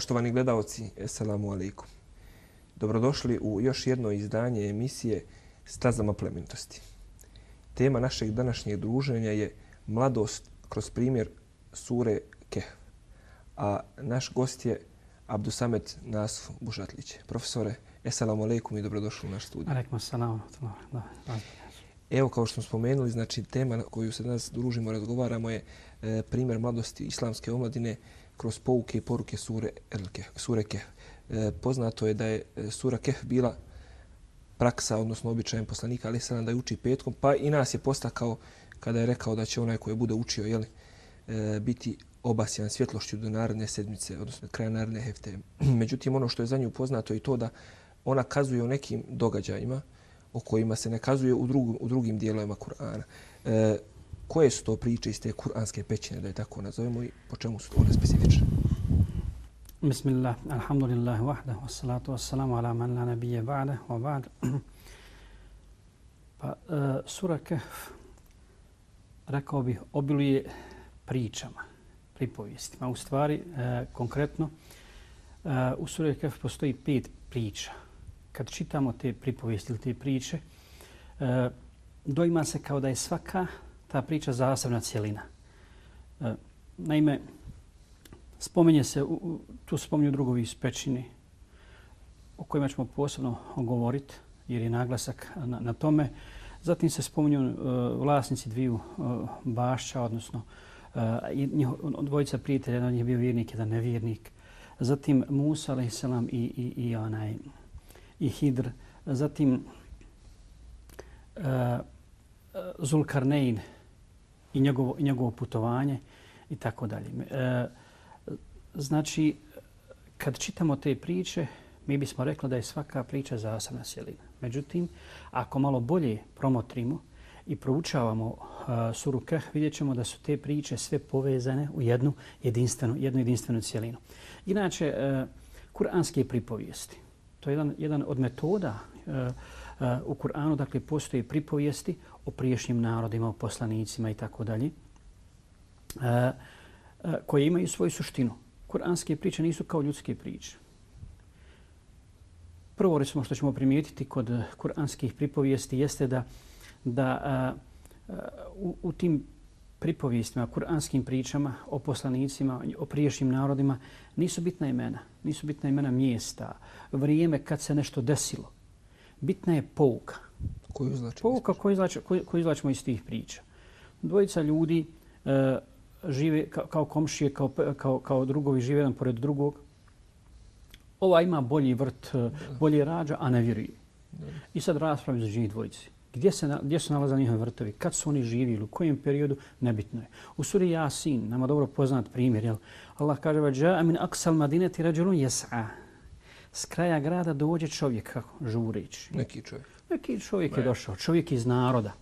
Poštovani gledalci, assalamu alaikum. Dobrodošli u još jedno izdanje emisije Stazama plemenitosti. Tema našeg današnjeg druženja je mladost kroz primjer sure Kehf. A naš gost je Abdusamet Nasf Bušatlić. Profesore, assalamu alaikum i dobrodošli u naš studij. Alaikum assalamu. Evo kao što smo spomenuli, znači tema na koju se danas družimo, razgovaramo je e, primjer mladosti islamske omladine kroz pouke i poruke sure, Elke, sure Kehf. E, poznato je da je e, sura Kehf bila praksa, odnosno običajem poslanika, ali se da je uči petkom, pa i nas je postakao kada je rekao da će onaj koji bude učio jeli, e, biti obasjan svjetlošću do naredne sedmice, odnosno kraja naredne hefte. Međutim, ono što je za nju poznato je to da ona kazuje o nekim događajima o kojima se ne kazuje u, drugim, u drugim dijelovima Kur'ana. E, koje su to priče iz te kuranske pećine, da je tako nazovemo, i po čemu su one specifične? Bismillah, alhamdulillah, wahda, wassalatu wassalamu ala man la nabije ba'da, wa ba'd. Pa, uh, sura Kehf, rekao bih, obiluje pričama, pripovijestima. U stvari, uh, konkretno, uh, u sura Kehf postoji pet priča. Kad čitamo te pripovijesti ili te priče, e, uh, dojma se kao da je svaka ta priča zasebna cijelina. E, naime, spomenje se, tu spominju drugovi iz pećini, o kojima ćemo posebno govoriti, jer je naglasak na, na tome. Zatim se spominju uh, vlasnici dviju uh, bašća, odnosno uh, dvojica prijatelja, jedan je bio vjernik, jedan nevjernik. Zatim Musa, a.s. i, i, i, onaj, i Hidr. Zatim uh, Zulkarnein, i njegovo, i njegovo putovanje i tako dalje. E, znači, kad čitamo te priče, mi bismo rekli da je svaka priča zasebna sjelina. Međutim, ako malo bolje promotrimo i proučavamo uh, suru Kah, vidjet ćemo da su te priče sve povezane u jednu jedinstvenu, jednu jedinstvenu cijelinu. Inače, uh, kuranske pripovijesti, to je jedan, jedan od metoda uh, uh, u Kur'anu, dakle, postoje pripovijesti o priješnjim narodima, o poslanicima i tako dalje, e, koje imaju svoju suštinu. Kur'anske priče nisu kao ljudske priče. Prvo, recimo, što ćemo primijetiti kod kur'anskih pripovijesti jeste da, da u, u tim pripovijestima, kur'anskim pričama o poslanicima, o priješnjim narodima, nisu bitna imena. Nisu bitna imena mjesta, vrijeme kad se nešto desilo. Bitna je pouka. Koju znači? Pouka koju, izlač, koju, koju izlačimo iz tih priča. Dvojica ljudi e, žive kao, kao komšije, kao, kao, kao drugovi, žive jedan pored drugog. Ova ima bolji vrt, e, bolje rađa, a ne vjeruje. I sad raspravi za njih dvojici. Gdje se, gdje se nalaze njihovi vrtovi? Kad su oni živjeli? U kojem periodu? Nebitno je. U suri Jasin, nama dobro poznat primjer, jel? Allah kaže, vađa min aksal madineti rađulun jes'a. S kraja grada dođe čovjek, kako? Žurić. Neki čovjek. Neki čovjek je došao, čovjek iz naroda.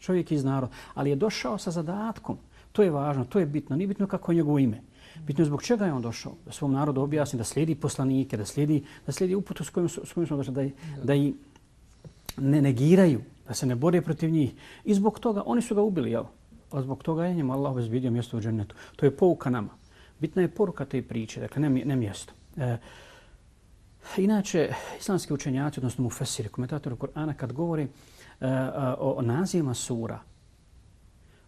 Čovjek iz naroda. Ali je došao sa zadatkom. To je važno, to je bitno. Nije bitno kako je njegovo ime. Bitno je zbog čega je on došao. Da svom narodu objasni, da slijedi poslanike, da slijedi, da slijedi uputu s kojim, s kojim smo došli, da, da i ne negiraju, da se ne bore protiv njih. I zbog toga, oni su ga ubili, jel? A zbog toga je njemu Allah obezbidio mjesto u džennetu. To je pouka nama. Bitna je poruka te priče, dakle ne, ne mjesto. E, Inače, islamski učenjaci, odnosno mufesiri, komentatori Kur'ana, kad govori e, o, o nazivima sura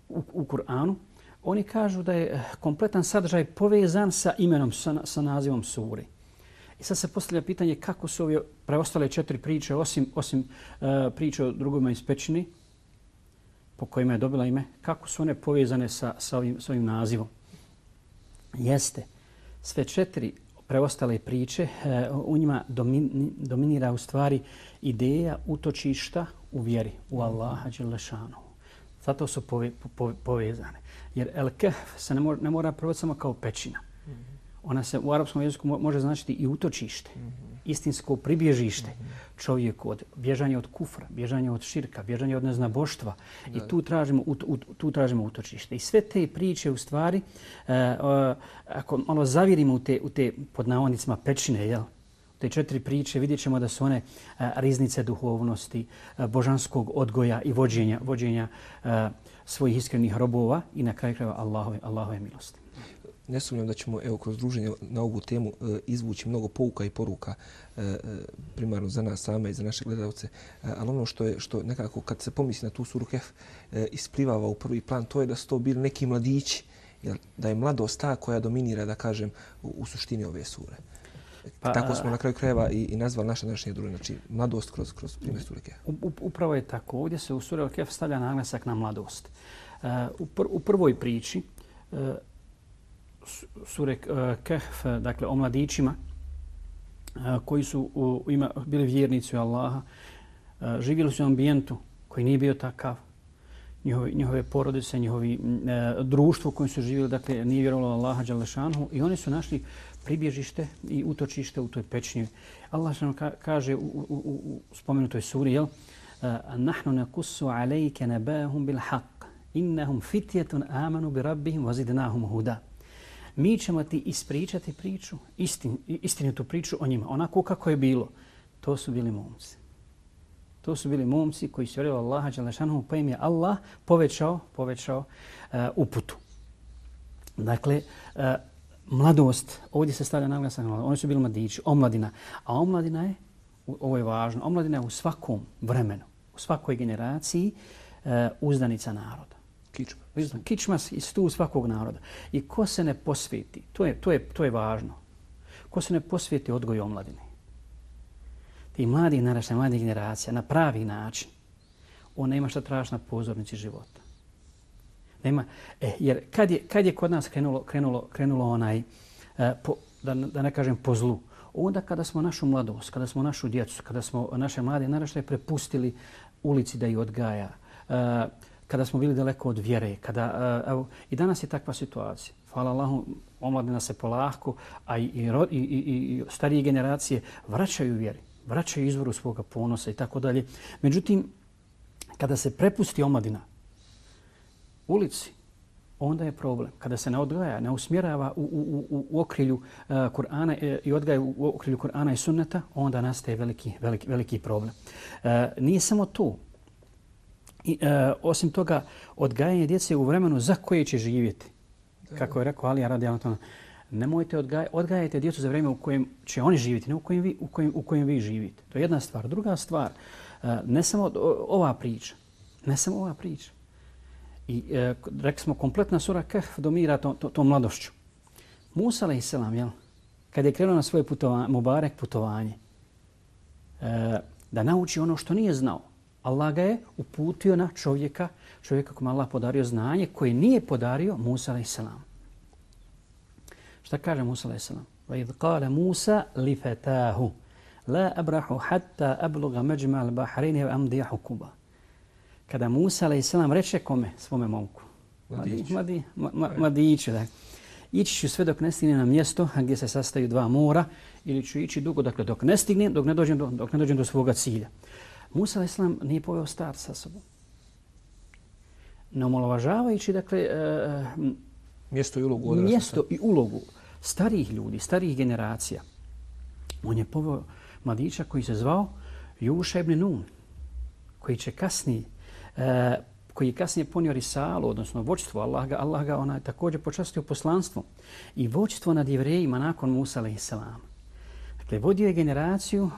u, u Kur'anu, oni kažu da je kompletan sadržaj povezan sa imenom, sa, sa nazivom suri. I sad se postavlja pitanje kako su ove preostale četiri priče, osim, osim uh, priče o drugima iz pećini, po kojima je dobila ime, kako su one povezane sa, sa, ovim, sa ovim nazivom. Jeste, sve četiri preostale priče, uh, u njima dominira u stvari ideja utočišta u vjeri, u Allaha Đelešanu. Zato su pove, po, povezane. Jer El Kehf se ne mora, ne mora provoditi samo kao pećina. Mhm. Ona se u arapskom jeziku može značiti i utočište. Mm -hmm istinsko pribježište mm -hmm. čovjeku od bježanja od kufra, bježanja od širka, bježanja od neznaboštva i tu tražimo, u, u, tu tražimo utočište. I sve te priče u stvari, uh, uh, ako malo zavirimo u te, u te pod navodnicima pečine, jel? te četiri priče vidjet ćemo da su one uh, riznice duhovnosti, uh, božanskog odgoja i vođenja, vođenja uh, svojih iskrenih robova i na kraju krajeva Allahove, Allahove milosti. Ne sumnjam da ćemo evo kroz druženje na ovu temu e, izvući mnogo pouka i poruka e, e, primarno za nas same i za naše gledalce. E, ali ono što je što nekako kad se pomisli na tu suru Kehf e, isplivava u prvi plan, to je da su to bili neki mladići, jel, da je mladost ta koja dominira, da kažem, u, u suštini ove sure. Pa, tako smo na kraju krajeva i, i nazvali naše današnje druge, znači mladost kroz, kroz primjer sure Kehf. Upravo je tako. Ovdje se u sure Kehf stavlja naglasak na mladost. Uh, u, pr u prvoj priči uh, sure eh, Kehf, eh, dakle o mladićima eh, koji su u, ima, bili vjernici u Allaha, živjeli su u ambijentu koji nije bio takav, njihove, njihove porodice, njihovi e, društvo kojim su živjeli, dakle nije vjerovalo Allaha Đalešanhu i oni su našli pribježište i utočište u toj pećnji. Allah nam kaže u, u, u, u spomenutoj suri, jel? Nahnu nakussu alejke nabahum bil haq. Innahum fitjetun amanu bi rabbihim vazidnahum huda mi ćemo ti ispričati priču, istin, istinitu priču o njima, onako kako je bilo. To su bili momci. To su bili momci koji su vjerovali Allaha Đalešanu, pa im je Allah povećao, povećao uh, uputu. Dakle, uh, mladost, ovdje se stavlja naglasak na oni su bili mladići, omladina. A omladina je, ovo je važno, omladina je u svakom vremenu, u svakoj generaciji uh, uzdanica naroda. Kičma. Wisdom. Kičma je tu svakog naroda. I ko se ne posveti, to je, to je, to je važno, ko se ne posveti odgoju omladine, ti mladi narašta, mladi generacija, na pravi način, on nema šta traži na pozornici života. Nema, e, jer kad je, kad je kod nas krenulo, krenulo, krenulo onaj, eh, po, da, da ne kažem po zlu, onda kada smo našu mladost, kada smo našu djecu, kada smo naše mlade naraštaje prepustili ulici da ih odgaja, eh, kada smo bili daleko od vjere, kada, eh, evo, i danas je takva situacija. Hvala Allahu, omladina se polahko, a i, i, i, i, starije generacije vraćaju vjeri, vraćaju izvoru svoga ponosa i tako dalje. Međutim, kada se prepusti omladina ulici, onda je problem. Kada se ne odgaja, ne usmjerava u, u, u, u okrilju uh, Kur'ana eh, i odgaja u okrilju Kur'ana i sunneta, onda nastaje veliki, veliki, veliki problem. Uh, nije samo to. I, e, osim toga, odgajanje djece u vremenu za koje će živjeti. Kako je rekao Alija radi Anatona, nemojte odgaj, odgajajte djecu za vrijeme u kojem će oni živjeti, ne u kojem vi, u kojem, u kojem vi živite. To je jedna stvar. Druga stvar, e, ne samo ova priča, ne samo ova priča. I e, rekli smo, kompletna sura Kahf domira to, to, to mladošću. Musa, a.s. Jel, kad je krenuo na svoje putovanje, Mubarek putovanje, e, da nauči ono što nije znao, Allah ga je uputio na čovjeka, čovjeka kome Allah podario znanje koje nije podario Musa a.s. Šta kaže Musa a.s.? وَإِذْ قَالَ مُوسَى لِفَتَاهُ لَا أَبْرَحُ حَتَّى أَبْلُغَ مَجْمَعَ الْبَحْرَيْنِ وَأَمْدِيَ حُكُبًا Kada Musa a.s. reče kome? Svome momku. Mladiću. Mladi, ma, ma, mladiću, da. Ići ću sve dok ne stigne na mjesto gdje se sastaju dva mora ili ću ići dugo dakle, dok ne stignem, dok ne dođem do, dok ne dođem do svoga cilja. Musa a.s. nije poveo star sa sobom. Ne omalovažavajući, dakle, uh, mjesto i ulogu odrasta. Mjesto i ulogu starih ljudi, starih generacija. On je poveo mladića koji se zvao Juša ibn Nun, koji će kasnije, uh, koji je kasnije ponio risalu, odnosno voćstvo Allah ga, Allah ga ona također počastio poslanstvo i voćstvo nad jevrejima nakon Musa a.s. Dakle, vodio je generaciju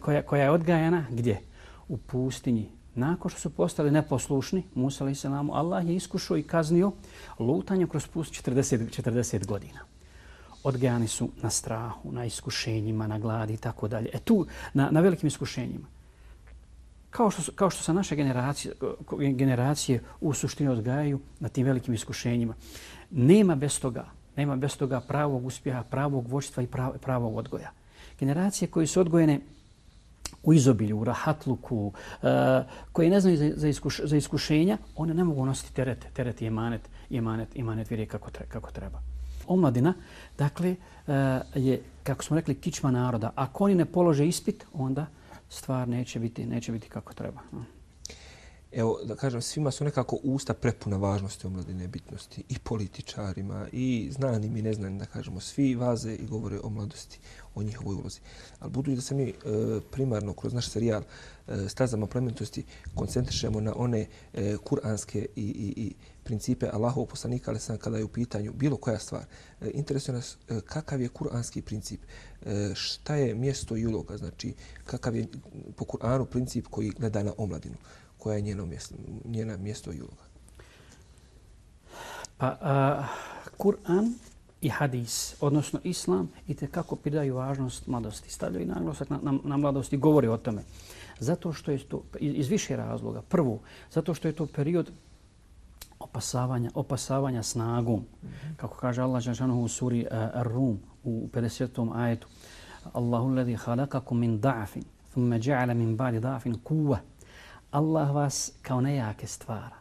koja, koja je odgajana gdje? U pustinji. Nakon što su postali neposlušni, Musa a.s. Allah je iskušao i kaznio lutanje kroz pust 40, 40 godina. Odgajani su na strahu, na iskušenjima, na gladi i tako dalje. E tu, na, na velikim iskušenjima. Kao što, kao što se naše generacije, generacije u suštini odgajaju na tim velikim iskušenjima. Nema bez toga, nema bez toga pravog uspjeha, pravog vođstva i pravog odgoja. Generacije koje su odgojene u izobilju, u rahatluku, e, uh, koji ne znaju za, za, iskuš, za iskušenja, one ne mogu nositi teret, teret i emanet, emanet, emanet vjerije kako, tre, kako treba. Omladina, dakle, e, je, kako smo rekli, kičma naroda. Ako oni ne polože ispit, onda stvar neće biti, neće biti kako treba evo, da kažem, svima su nekako usta prepuna važnosti omladine bitnosti i političarima i znanim i neznanim, da kažemo, svi vaze i govore o mladosti, o njihovoj ulozi. Ali budući da se mi e, primarno kroz naš serijal e, stazama plementosti koncentrišemo na one e, kuranske i, i, i principe Allahovog poslanika, ali sam kada je u pitanju bilo koja stvar, e, interesuje nas e, kakav je kuranski princip, e, šta je mjesto i uloga, znači kakav je po Kur'anu princip koji gleda na omladinu koja je njeno mjesto, njena mjesto i uloga? Pa, a, Kur'an i hadis, odnosno islam, i te kako pridaju važnost mladosti. Stavljaju naglasak na, na, na mladosti, govori o tome. Zato što je to, iz, iz više razloga. Prvo, zato što je to period opasavanja, opasavanja snagom. Mm -hmm. Kako kaže Allah Žešanohu u suri uh, Ar-Rum u 50. ajetu. Allahu ladhi halakakum min da'afin, thumme ja'ala min ba'di da'afin kuva. Allah vas kao nejake stvara.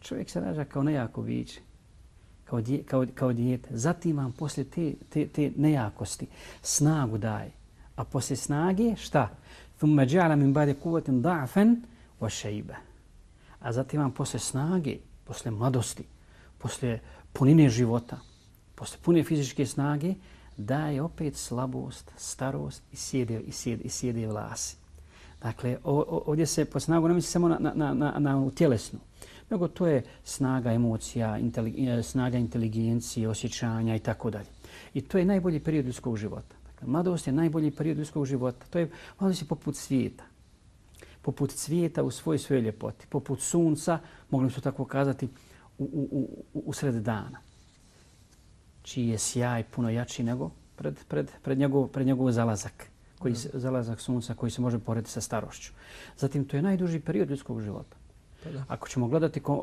Čovjek se rađa kao nejako biće, kao, dje, kao, kao dijete. Zatim vam poslije te, te, te nejakosti snagu daje. A poslije snage šta? ثم جعل من بعد قوة ضعفا وشيبة. A zatim vam poslije snage, poslije mladosti, poslije punine života, poslije pune fizičke snage, daje opet slabost, starost i sjede, i sjede, i sjede vlasi. Dakle, ovdje se po snagu ne misli samo na, na, na, na tjelesnu, nego to je snaga emocija, intelig, e, snaga inteligencije, osjećanja i tako dalje. I to je najbolji period ljudskog života. Dakle, mladost je najbolji period ljudskog života. To je mladost je poput svijeta. Poput svijeta u svojoj svojoj ljepoti. Poput sunca, mogli su tako kazati, u, u, u, u sred dana. Čiji je sjaj puno jači nego pred, pred, pred, njegov, pred njegov zalazak koji se, zalazak sunca koji se može porediti sa starošću. Zatim, to je najduži period ljudskog života. Pa da. Ako ćemo gledati, uh,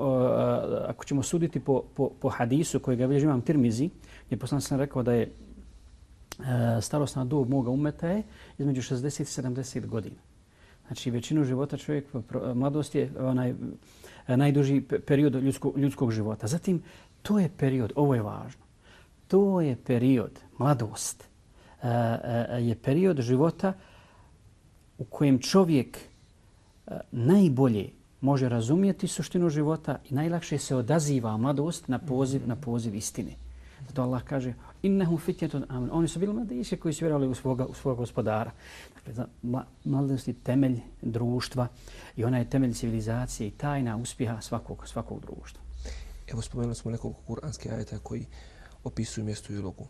ako ćemo suditi po, po, po hadisu koji ga bilježi imam Tirmizi, gdje poslan sam rekao da je uh, starostna dob moga umeta je između 60 i 70 godina. Znači, većinu života čovjek, mladost je onaj najduži period ljudskog, ljudskog života. Zatim, to je period, ovo je važno, to je period, mladost, E, e, je period života u kojem čovjek e, najbolje može razumjeti suštinu života i najlakše se odaziva mladost na poziv, na poziv istine. Zato Allah kaže innahum fitjetun amen. Oni su bili mladići koji su vjerovali u svoga, u svoga gospodara. Dakle, mladost je temelj društva i ona je temelj civilizacije i tajna uspjeha svakog, svakog društva. Evo spomenuli smo nekoliko kuranskih ajeta koji opisuju mjesto i ulogu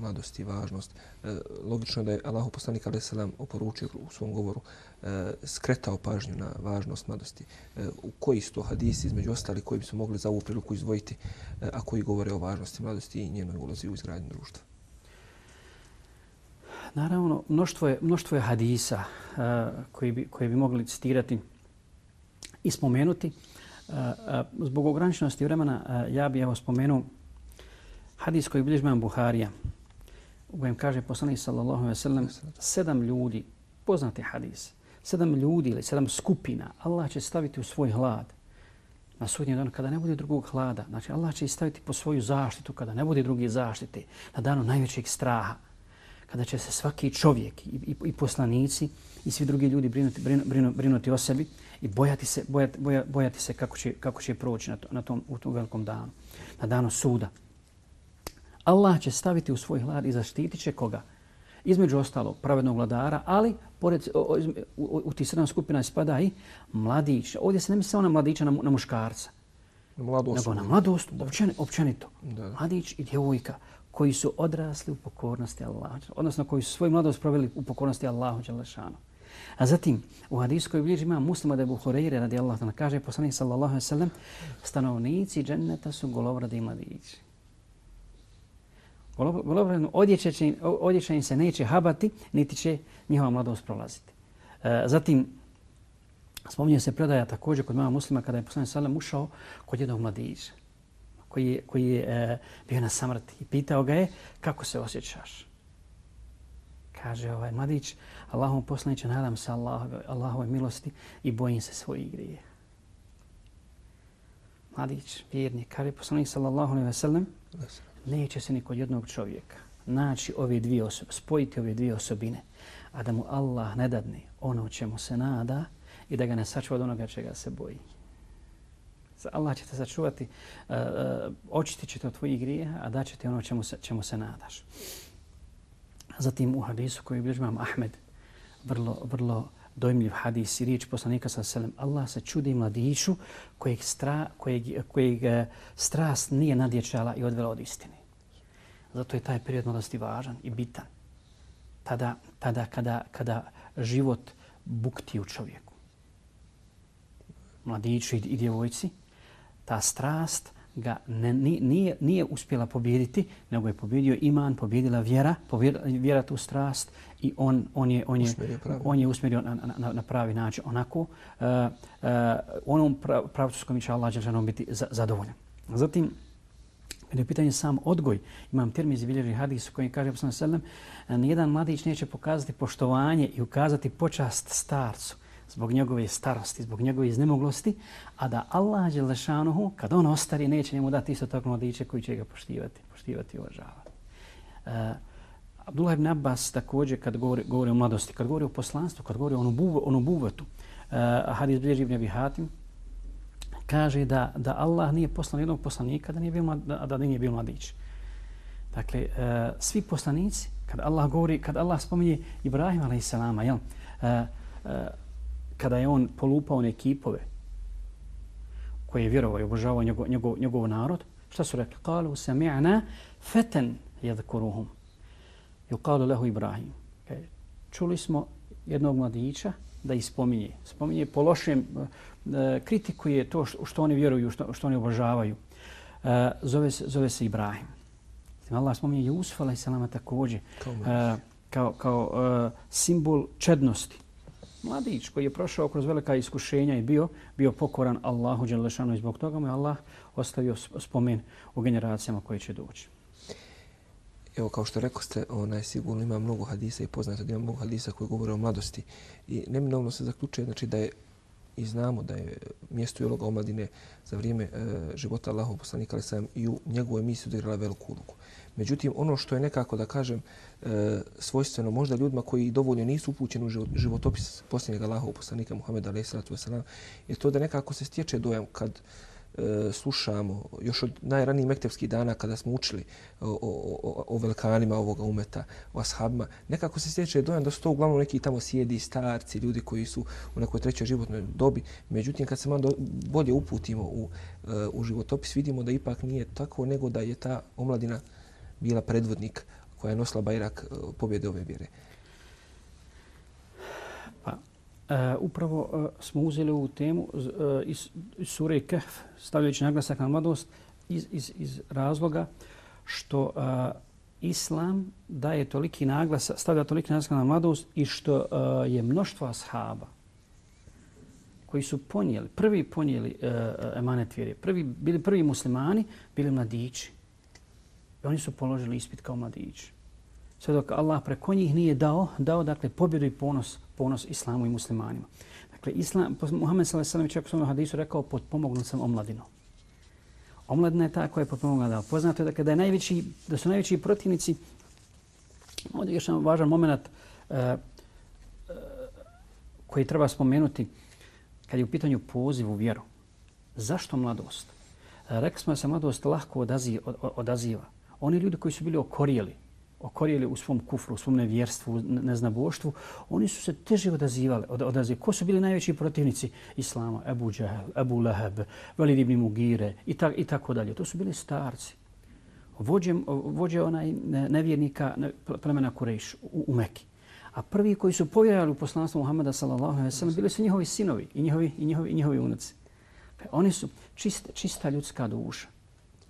mladosti i važnost. E, logično da je Allah poslanik alaih salam oporučio u svom govoru e, skretao pažnju na važnost mladosti. E, u koji su to hadisi između ostali koji bi se mogli za ovu priliku izdvojiti, e, a koji govore o važnosti mladosti i njenoj ulozi u izgradnju društva? Naravno, mnoštvo je, mnoštvo je hadisa e, koji, bi, koji bi mogli citirati i spomenuti. E, zbog ograničenosti vremena ja bih evo spomenuo hadis koji bilježi Buharija u kojem kaže poslanik sallallahu alejhi ve sellem sedam ljudi, poznati hadis, sedam ljudi ili sedam skupina, Allah će staviti u svoj hlad na sudnji dan kada ne bude drugog hlada. Znači Allah će staviti po svoju zaštitu kada ne bude druge zaštite, na danu najvećeg straha, kada će se svaki čovjek i, i, i poslanici i svi drugi ljudi brinuti, brinuti, brinuti o sebi i bojati se, bojati, bojati se kako će, kako će proći na, to, na tom, u tom velikom danu, na danu suda. Allah će staviti u svoj hlad i zaštitit će koga? Između ostalog, pravednog vladara, ali pored, u, u, u tih sedam skupina spada i mladić. Ovdje se ne misli samo na mladića, na, na muškarca. Na mladost. Nego na mladost, općen, općenito. Da. Mladić i djevojka koji su odrasli u pokornosti Allaha. Odnosno koji su svoj mladost proveli u pokornosti Allahu Đalešanu. A zatim, u hadiskoj bliži ima muslima da je Buhureyre radi Allah, kaže poslanik sallallahu alaihi sallam, stanovnici dženneta su golovradi mladići golobrano odjeća im se neće habati, niti će njihova mladost prolaziti. E, zatim, spominje se predaja također kod mama muslima kada je poslanik Salam ušao kod jednog mladića koji je, koji je e, bio na samrti i pitao ga je kako se osjećaš. Kaže ovaj mladić, Allahom poslaniće, nadam se Allahove, Allahove milosti i bojim se svojih grije. Mladić, vjernik, kaže poslanik sallallahu alaihi ve sellem, neće se ni kod jednog čovjeka naći ove dvije osobe, spojiti ove dvije osobine, a da mu Allah ne dadne ono čemu se nada i da ga ne sačuva od onoga čega se boji. Allah će te sačuvati, uh, uh očiti će te od tvojih grijeha, a da će ti ono čemu se, čemu se nadaš. Zatim u hadisu koji bilježi imam Ahmed, vrlo, vrlo dojmljiv hadis i riječ poslanika sa selem, Allah se čudi mladiću kojeg, stra, kojeg, kojeg eh, strast nije nadječala i odvela od istine. Zato je taj period mladosti važan i bitan. Tada, tada kada, kada život bukti u čovjeku. Mladiću i, i djevojci, ta strast ga ne, nije, nije uspjela pobijediti, nego je pobjedio iman, pobjedila vjera, pobjedila vjera tu strast i on, on, je, on, je, on je usmjerio na, na, na pravi način. Onako, uh, uh, onom pravcu s kojim će Allah Đelšanom biti za, zadovoljan. Zatim, kada je pitanje sam odgoj, imam termiz bilježi hadis u kojem kaže poslana sallam, nijedan mladić neće pokazati poštovanje i ukazati počast starcu zbog njegove starosti, zbog njegove iznemoglosti, a da Allah Đelešanuhu, kad on ostari, neće njemu dati isto tako mladiće koji će ga poštivati, poštivati i uvažavati. Uh, Abdullah ibn Abbas također kad govori, govori o mladosti, kad govori o poslanstvu, kad govori o onu buvetu, uh, e, hadis bilježi ibn Abi Hatim, kaže da, da Allah nije poslan jednog poslanika da nije bio, da, da nije bio mladić. Dakle, uh, svi poslanici, kad Allah govori, kad Allah spominje Ibrahim a.s. Jel, uh, uh, kada je on polupao one kipove koje je vjerovao i obožavao njegov, njegov, njegov narod, šta su rekli? Kalu sami'na feten jedkuruhum. Yuqalu lehu Ibrahim. Okay. Čuli smo jednog mladića da ispominje. Spominje po lošem, e, kritikuje to što, što oni vjeruju, što, što oni obožavaju. E, zove, se, zove se Ibrahim. Allah spominje Jusuf, alaih salama, također, kao, e, kao, kao e, simbol čednosti mladić koji je prošao kroz velika iskušenja i bio bio pokoran Allahu dželle i zbog toga mu je Allah ostavio spomen u generacijama koje će doći. Evo, kao što rekao ste, onaj, sigurno ima mnogo hadisa i poznato da ima mnogo hadisa koji govore o mladosti. I neminovno se zaključuje znači, da je i znamo da je mjesto i uloga omladine za vrijeme e, života Allahov poslanika ali sam i u njegovu emisiju odigrala veliku ulogu. Međutim, ono što je nekako, da kažem, e, svojstveno možda ljudima koji dovoljno nisu upućeni u životopis posljednjeg Allahov poslanika Muhammeda a.s. je to da nekako se stječe dojam kad E, slušamo još od najranijih mektevskih dana kada smo učili o, o, o, o velikanima ovoga umeta, o ashabima, nekako se stječe dojam da su to uglavnom neki tamo sjedi starci, ljudi koji su u nekoj trećoj životnoj dobi. Međutim, kad se malo bolje uputimo u, e, u životopis, vidimo da ipak nije tako, nego da je ta omladina bila predvodnik koja je nosila bajrak e, pobjede ove vjere. Pa, Uh, upravo uh, smo uzeli ovu temu uh, iz, iz sure Kehf, stavljajući naglasak na mladost, iz, iz, iz razloga što uh, Islam daje toliki naglas, stavlja toliki naglasak na mladost i što uh, je mnoštvo ashaba koji su ponijeli, prvi ponijeli uh, emanet vjere, prvi, bili prvi muslimani, bili mladići. I oni su položili ispit kao mladići. Sve dok Allah preko njih nije dao, dao dakle pobjedu i ponos, ponos islamu i muslimanima. Dakle, islam, Muhammed s.a.v. čak u svom hadisu rekao, potpomognut sam omladinom. Omladina je ta koja je potpomogla da. Poznato je da kada je najveći, da su najveći protivnici, ovdje je još jedan važan moment uh, uh, koji treba spomenuti kad je u pitanju poziv u vjeru. Zašto mladost? Uh, rekli smo da se mladost lahko odaziva. odaziva oni ljudi koji su bili okorijeli, okorijeli u svom kufru, u svom nevjerstvu, neznaboštvu, oni su se teže odazivali. Od, odazivali. Ko su bili najveći protivnici Islama? Ebu Džahel, Ebu Leheb, Velid ibn Mugire i, ta, i tako dalje. To su bili starci. Vođe, vođe onaj nevjernika plemena Kurejš u, u Meki. A prvi koji su povjerali u poslanstvo Muhammeda sallallahu alejhi ve sellem bili su njihovi sinovi i njihovi i njihovi i njihovi unuci. Pa oni su čista, čista ljudska duša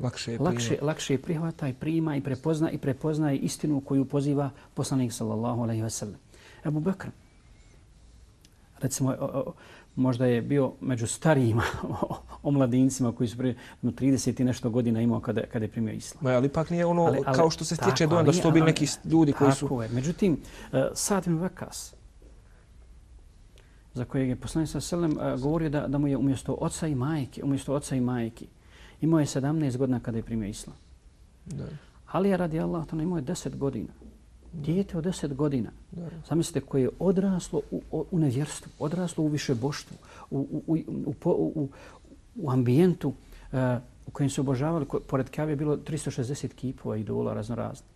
lakše lakše, lakše prihvata i prima i prepozna i prepozna istinu koju poziva poslanik sallallahu alejhi ve sellem. Abu Bekr recimo o, o, možda je bio među starijima omladincima koji su prije 30 i nešto godina imao kada, kada je primio islam. Ma, ali ipak nije ono ali, ali, kao što se stječe dojam da su to bili neki ljudi koji su... Tako je. Međutim, uh, Sad ibn Vakas, za kojeg je poslanik sallallahu alejhi ve sellem uh, govorio da, da mu je umjesto oca i majke, umjesto oca i majke, Imao je 17 godina kada je primio islam. Da. Ali je radi Allah, to imao je 10 godina. Dijete od 10 godina. Zamislite koje je odraslo u, u nevjerstvu, odraslo u višeboštvu, u, u, u, u, u, u ambijentu uh, u kojem su obožavali, ko, pored Kave je bilo 360 kipova i dola razno razne.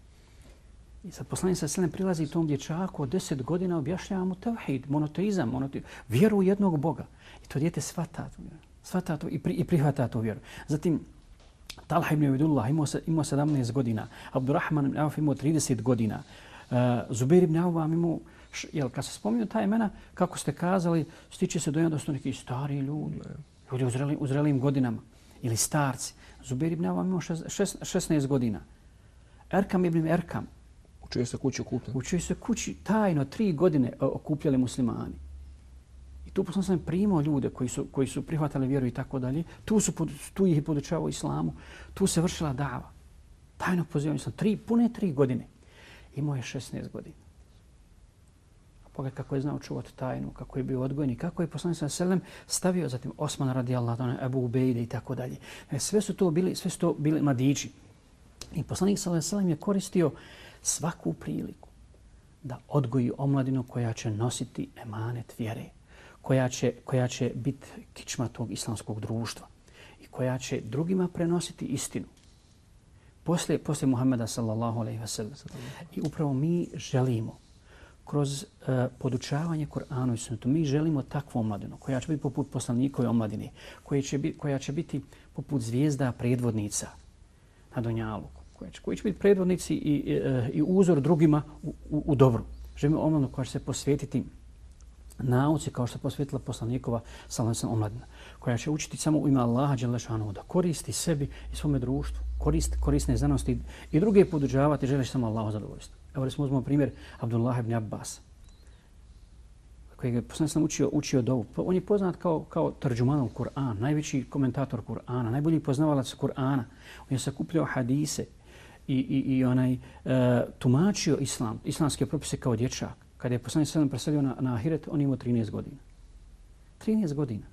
I sad poslanik sa selem prilazi tom dječaku od 10 godina objašnjava mu tevhid, monoteizam, monoteizam, vjeru u jednog Boga. I to djete svata to, svata to i, pri, i prihvata tu vjeru. Zatim, Talha ibn Ubaidullah imao, imao 17 godina, Abdurrahman ibn Auf imao 30 godina, uh, Zubair ibn Awam imao, jel, kad se spominju ta imena, kako ste kazali, stiče se dojam da su neki stari ljudi, ljudi u zrelim, u zrelim godinama, ili starci. Zubair ibn Awam imao 16 godina. Erkam ibn Erkam. Učio se kući okupljeno. Učio se kući tajno, tri godine okupljali muslimani tu poslanik sam primao ljude koji su, koji su prihvatali vjeru i tako dalje. Tu, su, tu ih je podučavao islamu. Tu se vršila dava. Tajno pozivao sam tri, pune tri godine. Imao je 16 godina. A pogledaj kako je znao čuvati tajnu, kako je bio odgojen i kako je poslanik sa selem stavio zatim Osman radijallahu anhu, Abu Ubejde i tako dalje. E, sve su to bili, sve su to bili mladići. I poslanik sallam je koristio svaku priliku da odgoji omladinu koja će nositi emanet vjere koja će, koja će biti kičma tog islamskog društva i koja će drugima prenositi istinu. Poslije, poslije Muhammeda sallallahu alaihi wa sallam. I upravo mi želimo kroz uh, podučavanje Koranu i Sunnetu, mi želimo takvu omladinu koja će biti poput poslanikove omladine, koja će, biti, koja će biti poput zvijezda predvodnica na Donjalu, koja će, koji će biti predvodnici i, i, i uzor drugima u, u, u dobru. Želimo omladinu koja će se posvetiti nauci kao što je posvetila poslanikova sallallahu omladina, koja će učiti samo u ime Allaha Đelešanu da koristi sebi i svome društvu, korist, korisne znanosti i druge podržavati želeš samo Allahu zadovoljstvo. Evo recimo uzmemo primjer Abdullah ibn Abbas koji je poslanik sam učio, učio dovu. Pa on je poznat kao, kao trđumanov Kur'an, najveći komentator Kur'ana, najbolji poznavalac Kur'ana. On je sakupljao hadise i, i, i onaj e, tumačio islam, islamske propise kao dječak kada je poslanik sallam preselio na, na Ahiret, on imao 13 godina. 13 godina.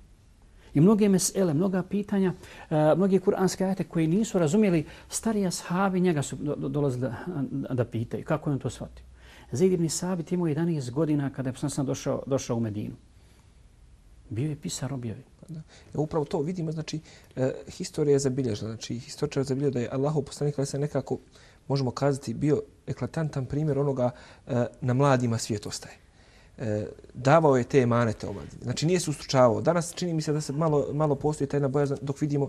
I mnoge mesele, mnoga pitanja, uh, mnoge kuranske ajete koje nisu razumjeli, starija sahabi njega su do, do, dolazili da, da, pitaju. Kako je on to shvatio? Zaid ibn Sabit imao 11 godina kada je poslanik došao, došao u Medinu. Bio je pisar objave. Pa da. Ja, upravo to vidimo, znači, uh, historija je zabilježena. Znači, historičar je zabilježena da je Allahov poslanik se nekako možemo kazati, bio eklatantan primjer onoga e, na mladima svijet ostaje. E, davao je te manete omladine. Znači nije se ustručavao. Danas čini mi se da se malo, malo postoji tajna bojazna dok vidimo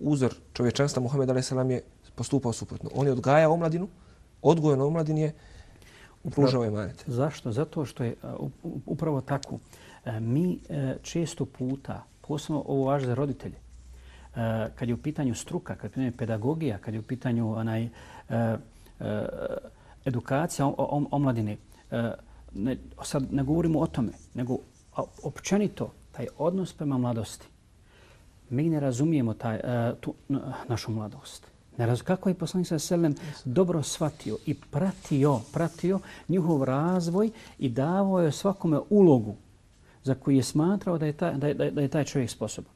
uzor čovječanstva Muhammed A.S. je postupao suprotno. On je odgajao omladinu, odgojen omladin je upružao je manete. Zašto? Zato što je upravo tako. E, mi e, često puta, posebno ovo važno za roditelje, kad je u pitanju struka, kad je u pitanju pedagogija, kad je u pitanju onaj, uh, edukacija omladine, uh, ne, sad ne govorimo o tome, nego općenito taj odnos prema mladosti. Mi ne razumijemo taj, tu našu mladost. Ne raz, kako je poslanik sa Selem dobro shvatio i pratio, pratio njihov razvoj i davao je svakome ulogu za koju je smatrao da je taj, da je, da je taj čovjek sposoban.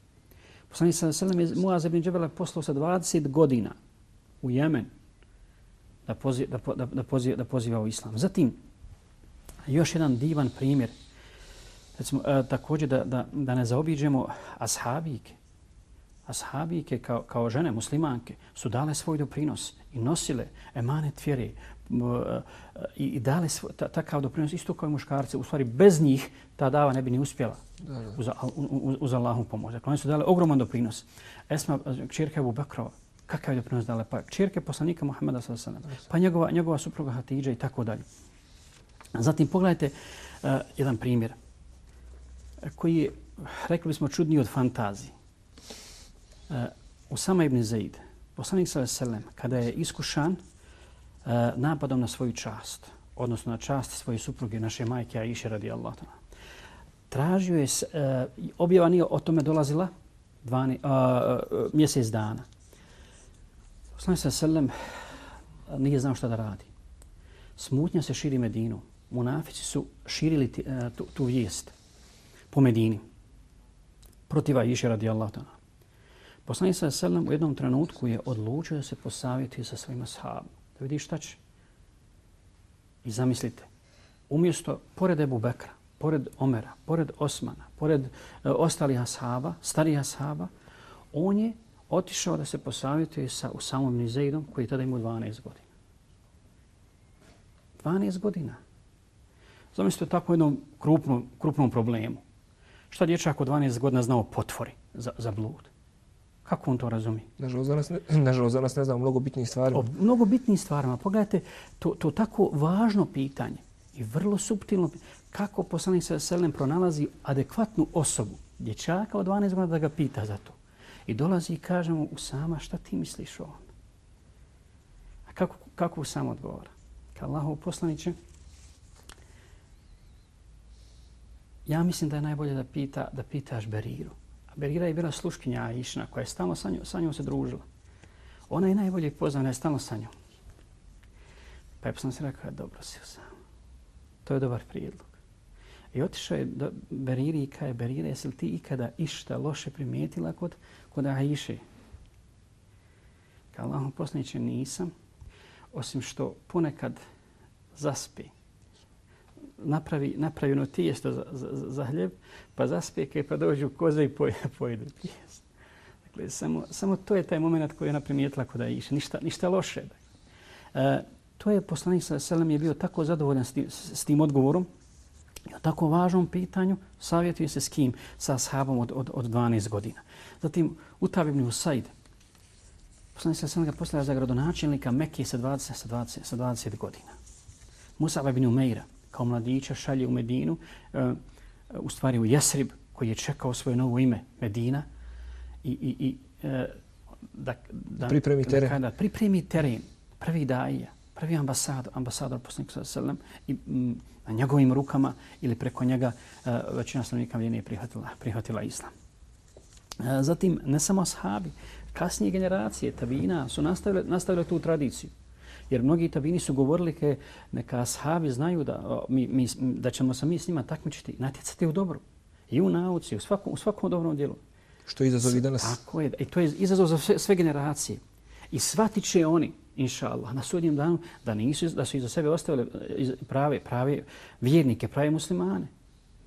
Poslanik sa Selem je Muaz ibn Džebela poslao sa 20 godina u Jemen da, pozi, da, da, da, poziva, da poziva u islam. Zatim, još jedan divan primjer, recimo, e, također da, da, da ne zaobiđemo ashabike. Ashabike kao, kao žene, muslimanke, su dale svoj doprinos i nosile emane tvjere e, i, i dale svoj, ta, takav doprinos isto kao i muškarce. U stvari, bez njih ta dava ne bi ni uspjela uz, uz, uz Allahom pomoć. Dakle, oni su dale ogroman doprinos. Esma, čirka Ebu Bakrova, kakav je doprinos dala? Pa čirke poslanika Muhammeda s.a.v. Pa njegova, njegova supruga Hatidža i tako dalje. Zatim pogledajte uh, jedan primjer koji je, rekli bismo, čudniji od fantazije. Uh, Usama ibn Zaid, poslanik s.a.v. kada je iskušan uh, napadom na svoju čast, odnosno na čast svoje supruge, naše majke Aisha radijallahu ta'ala, tražio je, uh, objava nije o tome dolazila dvani, uh, uh, mjesec dana. Poslanik sa selem nije znao šta da radi. Smutnja se širi Medinu. Munafici su širili ti, e, tu, tu vijest po Medini. Protiva Iše radi Allah. Poslanik sa selem u jednom trenutku je odlučio da se posavjeti sa svojima sahabom. Da vidi šta će. I zamislite, umjesto, pored Ebu Bekra, pored Omera, pored Osmana, pored e, ostalih ashaba, starih ashaba, on je otišao da se posavjetuje sa Usamom Nizeidom koji je tada imao 12 godina. 12 godina. Zamislite tako jednom krupnom, krupnom problemu. Šta dječak od 12 godina znao potvori za, za blud? Kako on to razumije? Nažalost, za nas ne, nažalost, ne znamo mnogo bitnijih stvari. O mnogo bitnijih stvarima. Pogledajte, to, to tako važno pitanje i vrlo subtilno kako poslanik sa Selem pronalazi adekvatnu osobu, dječaka od 12 godina da ga pita za to. I dolazi i kaže mu, Usama, šta ti misliš o ovom? A kako, kako Usama odgovara? Ka Allahov poslaniće, ja mislim da je najbolje da pita da pitaš Beriru. A Berira je bila sluškinja Išna koja je stalno sa njom, sa njom se družila. Ona je najbolje poznana, je stalno sa njom. Pa je sam se rekao, dobro si Usama. To je dobar prijedlog. I otišao je do Beriri i kaje Berira, jesi li ti ikada išta loše primijetila kod, kod Aiše? Kao Allahom poslaniće nisam, osim što ponekad zaspi napravi, napravi ono tijesto za, za, za hljeb, pa zaspijeke, pa dođu koze i pojedu tijesto. Dakle, samo, samo to je taj moment koji je ona primijetila kod Aisha. Ništa, ništa loše. Dakle. E, to je poslanik sa Selem je bio tako zadovoljan s tim, s tim odgovorom i o tako važnom pitanju savjetuje se s kim? Sa sahabom od, od, od 12 godina. Zatim, Utav ibn Usaid, poslanik sa ga postavlja za gradonačelnika Mekke sa 20, sa 20, sa 20 godina. Musa ibn Umeira, kao mladića šalje u Medinu, uh, u stvari u Jesrib, koji je čekao svoje novo ime, Medina, i, i, i uh, da, da, pripremi teren. Da, da pripremi teren, prvi daija, prvi ambasador, ambasador poslanika sa selem i m, na njegovim rukama ili preko njega uh, većina stanovnika Medine je prihvatila, prihvatila islam. Uh, zatim, ne samo ashabi, kasnije generacije tabina su nastavile, nastavile tu tradiciju. Jer mnogi tabini su govorili ke neka ashabi znaju da, mi, mi, da ćemo se mi s njima takmičiti, natjecati u dobru. I u nauci, u svakom, u svakom dobrom dijelu. Što je izazov i danas? Tako je. I to je izazov za sve, sve generacije. I shvatit će oni, inša Allah, na sudnjem danu, da nisu, da su iza sebe ostavili prave, prave vjernike, prave muslimane.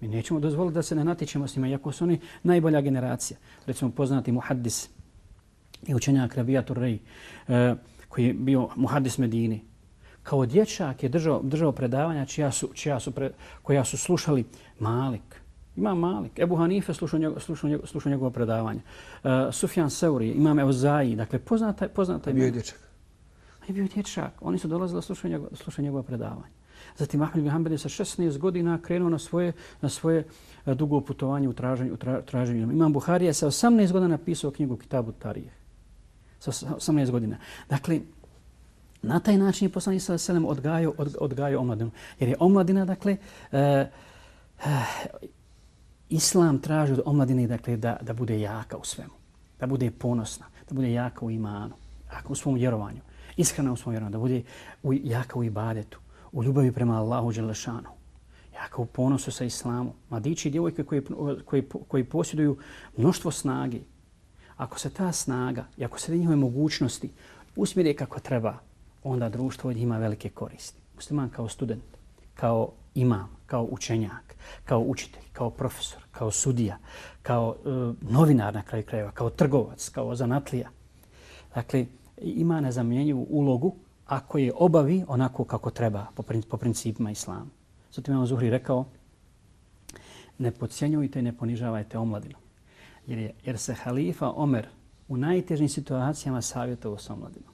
Mi nećemo dozvoliti da se ne natječemo s njima, iako su oni najbolja generacija. Recimo poznati muhaddis i učenjak Rabijatur Rej. E, koji je bio muhadis Medini. Kao dječak je držao, držao predavanja čija su, čija su pre, koja su slušali Malik. Ima Malik. Ebu Hanife slušao, njego, slušao, njego, slušao njegove predavanja. Uh, Sufjan Seuri, imam Euzaji. Dakle, poznata, poznata je. Bio je dječak. Je bio dječak. Oni su dolazili da slušaju njegove, slušaju njegove predavanja. Zatim Ahmed bin Hanbel je sa 16 godina krenuo na svoje, na svoje e, dugo putovanje u traženju. U tra, traženju. Imam Buharija sa 18 godina napisao knjigu Kitabu Tarijeh sa 18 godina. Dakle, na taj način je poslanik sa selem odgajao, od, odgajao omladinu. Jer je omladina, dakle, uh, uh, islam traži od omladine dakle, da, da bude jaka u svemu. Da bude ponosna, da bude jaka u imanu, jaka u svom vjerovanju, iskrena u svom vjerovanju, da bude u, jaka u ibadetu, u ljubavi prema Allahu Đelešanu, jaka u ponosu sa islamom. Mladići i djevojke koji, koji, koji posjeduju mnoštvo snage, ako se ta snaga i ako se njihove mogućnosti usmjeri kako treba, onda društvo od ima velike koristi. Musliman kao student, kao imam, kao učenjak, kao učitelj, kao profesor, kao sudija, kao e, novinar na kraju krajeva, kao trgovac, kao zanatlija. Dakle, ima nezamjenjivu ulogu ako je obavi onako kako treba po, po principima islama. Zato Imam Zuhri rekao, ne podcjenjujte i ne ponižavajte omladinu jer, je, jer se halifa Omer u najtežim situacijama savjetovao sa omladinom.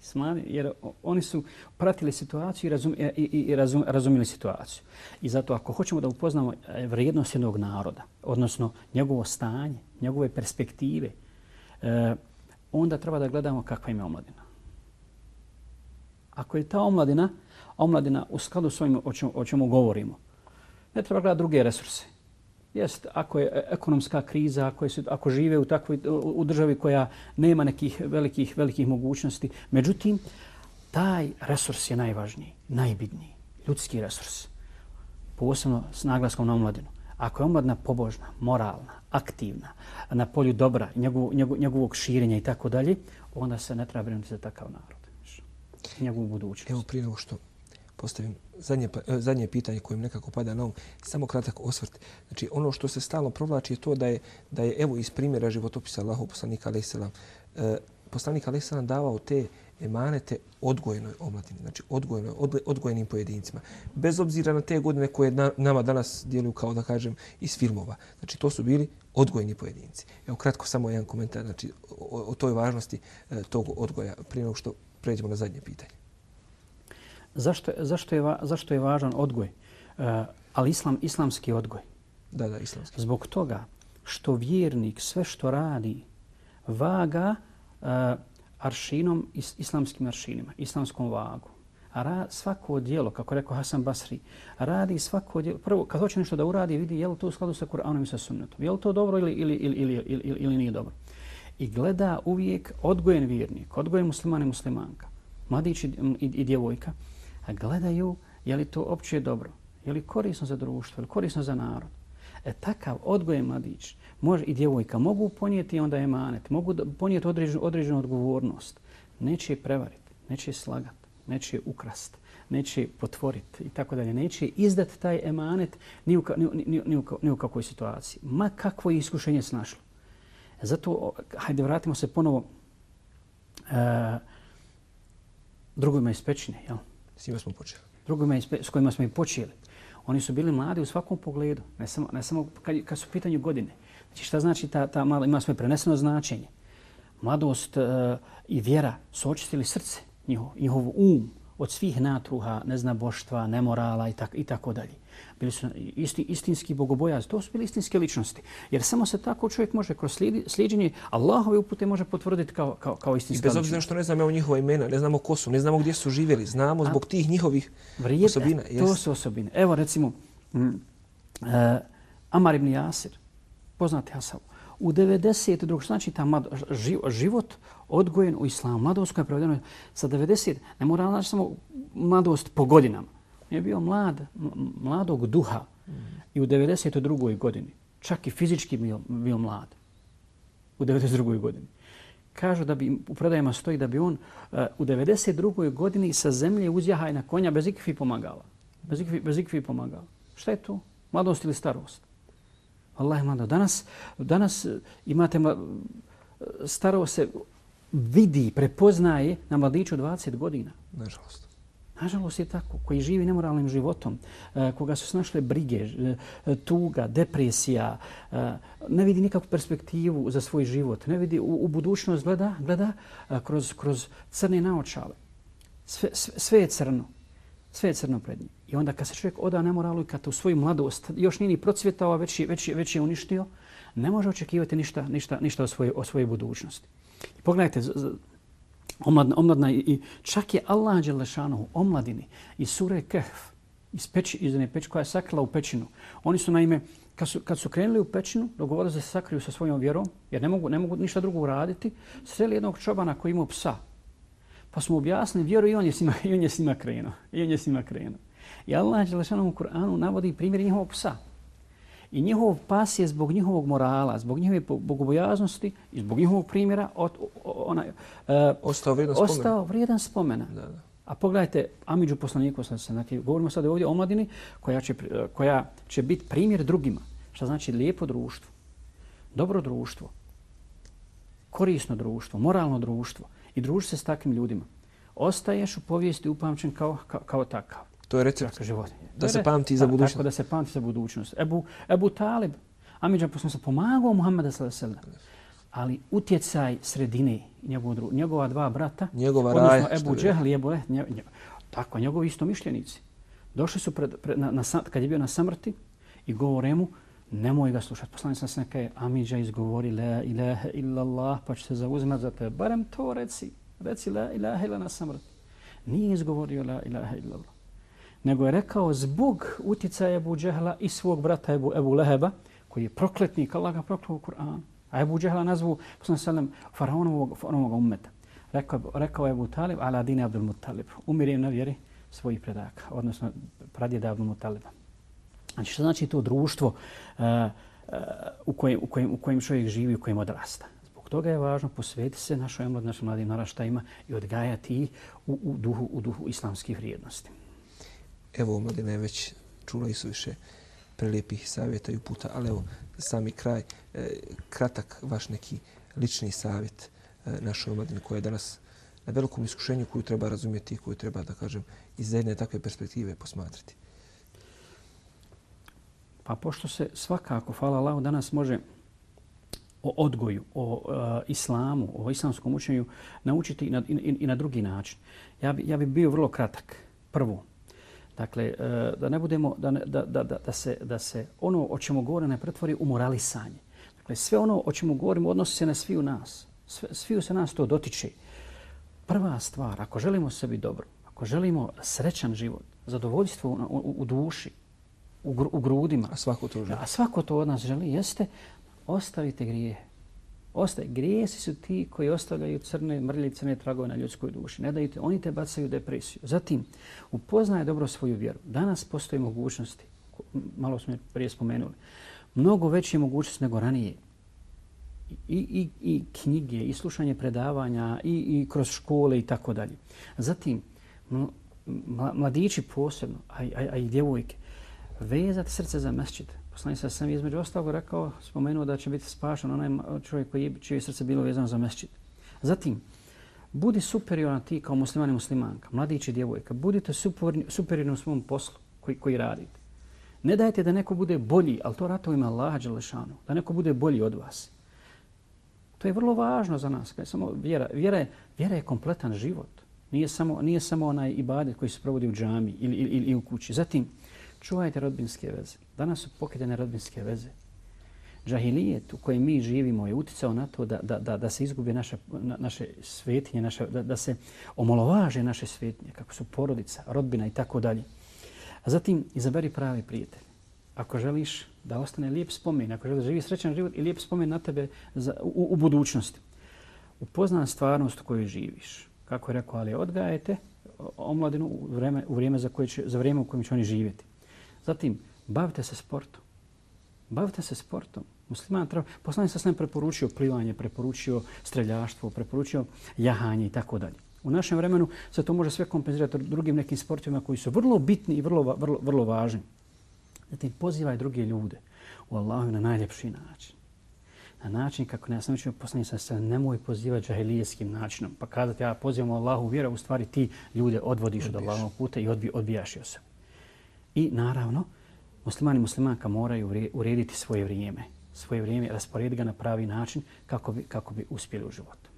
Smali, jer oni su pratili situaciju i, razum, i, i razum, razumili situaciju. I zato ako hoćemo da upoznamo e, vrijednost jednog naroda, odnosno njegovo stanje, njegove perspektive, e, onda treba da gledamo kakva im je omladina. Ako je ta omladina, omladina u skladu s ovim o čemu, o čemu govorimo, ne treba gledati druge resurse. Jest, ako je ekonomska kriza, ako, je, ako žive u takvoj u državi koja nema nekih velikih velikih mogućnosti, međutim taj resurs je najvažniji, najbitniji, ljudski resurs. Posebno s naglaskom na omladinu. Ako je omladina pobožna, moralna, aktivna, na polju dobra, njegov, njegov, njegovog širenja i tako dalje, onda se ne treba brinuti za takav narod. Njegovu budućnost. Evo prije nego što postavim zadnje, pa, eh, zadnje pitanje kojim nekako pada na um. Samo kratak osvrt. Znači, ono što se stalno provlači je to da je, da je evo iz primjera životopisa Allahov poslanika a.s. E, eh, poslanik a.s. davao te emanete odgojenoj omladini, znači odgojenoj, odgojenim pojedincima. Bez obzira na te godine koje na, nama danas djeluju kao da kažem iz filmova. Znači to su bili odgojeni pojedinci. Evo kratko samo jedan komentar znači, o, o toj važnosti e, tog odgoja prije nego što pređemo na zadnje pitanje. Zašto, zašto, je, zašto je važan odgoj? Uh, ali islam, islamski odgoj. Da, da, islamski. Zbog toga što vjernik sve što radi vaga uh, aršinom, islamskim aršinima, islamskom vagu. A ra, svako dijelo, kako rekao Hasan Basri, radi svako dijelo. Prvo, kad hoće nešto da uradi, vidi je li to u skladu sa Kur'anom i sa sunnetom. Je li to dobro ili, ili, ili, ili, ili, ili, ili nije dobro. I gleda uvijek odgojen vjernik, odgojen musliman i muslimanka, mladić i, i, i djevojka, a gledaju je li to opće dobro, je li korisno za društvo, je li korisno za narod. E, takav odgojen mladić može, i djevojka mogu ponijeti onda emanet, mogu ponijeti određenu, određenu odgovornost. Neće je prevariti, neće je slagati, neće je ukrast, neće je potvoriti i tako dalje. Neće izdati taj emanet ni u, ni, ni, ni, u, ni u kakvoj situaciji. Ma kakvo je iskušenje snašlo. Zato, hajde vratimo se ponovo e, drugima iz pećine. Jel? S njima smo počeli. Drugima iz, s kojima smo i počeli. Oni su bili mladi u svakom pogledu, ne samo, ne samo kad, kad su pitanju godine. Znači šta znači ta, ta mala, ima svoje preneseno značenje. Mladost uh, i vjera su očistili srce, njihov, njihov um od svih natruha, neznaboštva, nemorala i, tak, i tako dalje. Bili su isti, istinski bogobojazni. To su bili istinske ličnosti. Jer samo se tako čovjek može kroz slijedjenje Allahove upute može potvrditi kao, kao, kao istinska ličnost. I bez obzira što ne znamo njihova imena, ne znamo ko su, ne znamo gdje su živjeli, znamo zbog tih njihovih Vrijed, osobina. To su osobine. Evo recimo, mm, uh, Amar ibn Jasir, poznati Hasav. U 92. znači ta mlad, život odgojen u islamu, mladost koja je provedena sa 90. Ne mora znači samo mladost po godinama. Je bio mlad, mladog duha mm. i u 92. godini. Čak i fizički bio, bio mlad. U 92. godini. Kažu da bi u predajama stoji da bi on uh, u 92. godini sa zemlje uzjahaj na konja bez ikvi pomagala. Bez ikvi, bez ikvi pomagala. Šta je to? Mladost ili starost? Allah je mlada. Danas, danas imate staro se vidi, prepoznaje na mladiću 20 godina. Nažalost. Nažalost je tako. Koji živi nemoralnim životom, e, koga su snašle brige, tuga, depresija, ne vidi nikakvu perspektivu za svoj život, ne vidi u, u budućnost, gleda, gleda kroz, kroz crne naočale. Sve, sve, sve je crno. Sve je crno pred njim. I onda kad se čovjek oda nemoralu i kad u svoju mladost još nije ni procvjetao, a već, već, već je uništio, ne može očekivati ništa, ništa, ništa o, svoje, o svoje budućnosti. I pogledajte, omladna, omladna i čak je Allah Đelešanohu, omladini, iz sure Kehf, iz, peći, iz ne peći koja je sakrila u pećinu. Oni su naime, kad su, kad su krenuli u pećinu, dogovorili se sakriju sa svojom vjerom, jer ne mogu, ne mogu ništa drugo uraditi, sreli jednog čobana koji ima psa. Pa smo objasnili vjeru i on je s njima, i on je s njima krenuo. I on je s njima krenuo. I Allah Đelešanom u Kur'anu navodi primjer njihovog psa. I njihov pas je zbog njihovog morala, zbog njihove bogobojaznosti i zbog njihovog primjera od, onaj, uh, ostao vrijedan spomen. Ostao vrijedan spomena. Da, da. A pogledajte, Amidžu poslaniku, znači, govorimo sad ovdje o mladini koja će, koja će biti primjer drugima. Šta znači lijepo društvo, dobro društvo, korisno društvo, moralno društvo i druži se s takvim ljudima. Ostaješ u povijesti upamćen kao, kao, kao takav. To je recept da se pamti za budućnost. Tako da se pamti za budućnost. Ebu, Ebu Talib, Amidža poslanik se pomagao Muhammeda s.a.v. Ali utjecaj sredine, njegov, njegova dva brata, njegova raja, Ebu Džehli, Ebu Leh, nje, nje, tako, njegovi isto mišljenici. Došli su pred, pred, na, na, kad je bio na samrti i govore mu, nemoj ga slušati. Poslanik sam se neka je Amidža izgovori la ilaha illallah, pa će se zauzimati za tebe. Barem to reci. Reci la ilaha illallah na samrti. Nije izgovorio la ilaha illallah nego je rekao zbog uticaja Ebu Džehla i svog brata Ebu, Ebu Leheba, koji je prokletnik, Allah ga proklao u Kur'an. A Ebu Džehla nazvu, poslana sallam, faraonovog, faraonovog ummeta. Rekao, rekao Ebu Talib, ala dine Abdul Muttalib, umirim na vjeri svojih predaka, odnosno pradjeda Abdul Muttaliba. Znači, što znači to društvo uh, uh, u, kojem, u, kojem, u kojem čovjek živi, u kojem odrasta? Zbog toga je važno posvetiti se našoj mlad, našim mladim naraštajima i odgajati ih u, u, duhu, u duhu islamskih vrijednosti. Evo, omladina je već čula i su više prelijepih savjeta i uputa, ali evo, sami kraj, e, kratak vaš neki lični savjet e, našoj omladini koja je danas na velikom iskušenju koju treba razumjeti i koju treba, da kažem, iz jedne takve perspektive posmatrati. Pa pošto se svakako, hvala Allah, danas može o odgoju, o uh, islamu, o islamskom učenju naučiti i na, i, i na drugi način. Ja bi, ja bi bio vrlo kratak. Prvo, dakle, uh, da ne budemo, da, da, da, da, da, se, da se ono o čemu govorimo ne pretvori u moralisanje. Dakle, sve ono o čemu govorimo odnosi se na svi u nas. Sve, svi se nas to dotiče. Prva stvar, ako želimo sebi dobro, ako želimo srećan život, zadovoljstvo u, u, u duši, u, gru, u grudima. A svako to želi. A svako to od nas želi, jeste ostavite grije. Ostaje. Grijesi su ti koji ostavljaju crne, mrlje crne tragove na ljudskoj duši. Ne dajte, oni te bacaju depresiju. Zatim, upoznaje dobro svoju vjeru. Danas postoji mogućnosti, malo smo prije spomenuli, mnogo veće mogućnosti nego ranije. I, i, i knjige, i slušanje predavanja, i, i kroz škole i tako dalje. Zatim, mladići posebno, a, a, a i djevojke, vezati srce za mesčite Poslanik sa sam između ostalog rekao, spomenuo da će biti spašan onaj čovjek koji čije srce bilo vezano za mesčit. Zatim, budi superioran ti kao musliman i muslimanka, mladić i djevojka, budite superiorni u svom poslu koji, koji radite. Ne dajte da neko bude bolji, ali to rato ima Allaha Đelešanu, da neko bude bolji od vas. To je vrlo važno za nas. Kaj samo vjera, vjera, je, vjera je kompletan život. Nije samo, nije samo onaj ibadet koji se provodi u džami ili, ili, ili u kući. Zatim, čuvajte rodbinske veze. Danas su pokidene rodbinske veze. Džahilijet u kojem mi živimo je uticao na to da, da, da, da se izgubi naše, na, naše svetinje, naše, da, da se omalovaže naše svetinje, kako su porodica, rodbina i tako dalje. A zatim izaberi pravi prijatelj. Ako želiš da ostane lijep spomen, ako želiš da živi srećan život i lijep spomen na tebe za, u, u budućnosti, upozna stvarnost u kojoj živiš. Kako je rekao, ali odgajete omladinu u vrijeme, u vrijeme za, koje će, za vrijeme u kojem će oni živjeti. Zatim, bavite se sportom. Bavite se sportom. Musliman treba, poslanik sa svem preporučio plivanje, preporučio streljaštvo, preporučio jahanje i tako dalje. U našem vremenu se to može sve kompenzirati drugim nekim sportovima koji su vrlo bitni i vrlo, vrlo, vrlo važni. Zatim, pozivaj druge ljude u Allahu na najljepši način. Na način kako ne sam poslanik sa svem, nemoj pozivati džahilijeskim načinom. Pa kada ja pozivam Allahu vjera, u stvari ti ljude odvodiš od Allahovog puta i odbi, odbijaš joj se. I naravno, muslimani i muslimanka moraju urediti svoje vrijeme. Svoje vrijeme, rasporediti ga na pravi način kako bi, kako bi uspjeli u životu.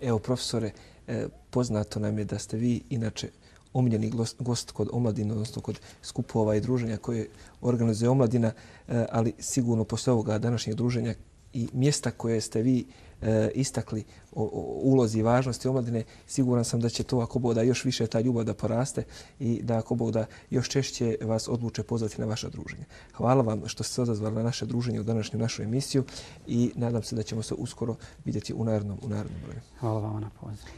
Evo, profesore, e, poznato nam je da ste vi inače omiljeni gost kod omladine, odnosno kod skupova i druženja koje organizuje omladina, e, ali sigurno posle ovoga današnjeg druženja i mjesta koje ste vi e, istakli o, o ulozi i važnosti omladine, siguran sam da će to ako Bog da još više ta ljubav da poraste i da ako Bog da još češće vas odluče pozvati na vaše druženje. Hvala vam što ste se odazvali na naše druženje u današnju našu emisiju i nadam se da ćemo se uskoro vidjeti u narednom, u narednom broju. Hvala vam na pozivu.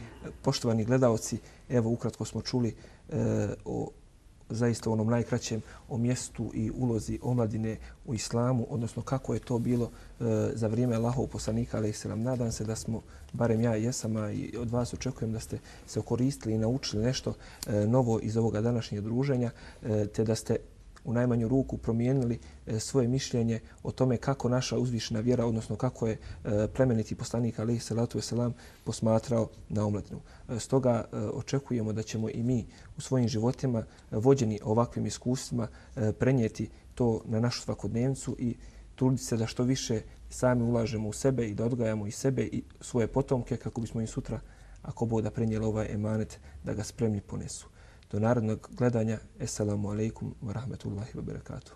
Poštovani gledalci, evo ukratko smo čuli e, o zaista u onom najkraćem o mjestu i ulozi omladine u islamu, odnosno kako je to bilo e, za vrijeme Allahov poslanika, ali se nam nadam se da smo, barem ja i jesam, a i od vas očekujem da ste se okoristili i naučili nešto e, novo iz ovoga današnjeg druženja, e, te da ste u najmanju ruku promijenili e, svoje mišljenje o tome kako naša uzvišena vjera, odnosno kako je e, plemeniti poslanik Ali salatu wasalam posmatrao na omladinu. E, stoga očekujemo da ćemo i mi u svojim životima vođeni ovakvim iskustvima prenijeti to na našu svakodnevnicu i truditi se da što više sami ulažemo u sebe i da odgajamo i sebe i svoje potomke kako bismo im sutra, ako Bog da prenijeli ovaj emanet, da ga spremni ponesu Do narodnog gledanja. Assalamu alaikum wa rahmatullahi wa barakatuh.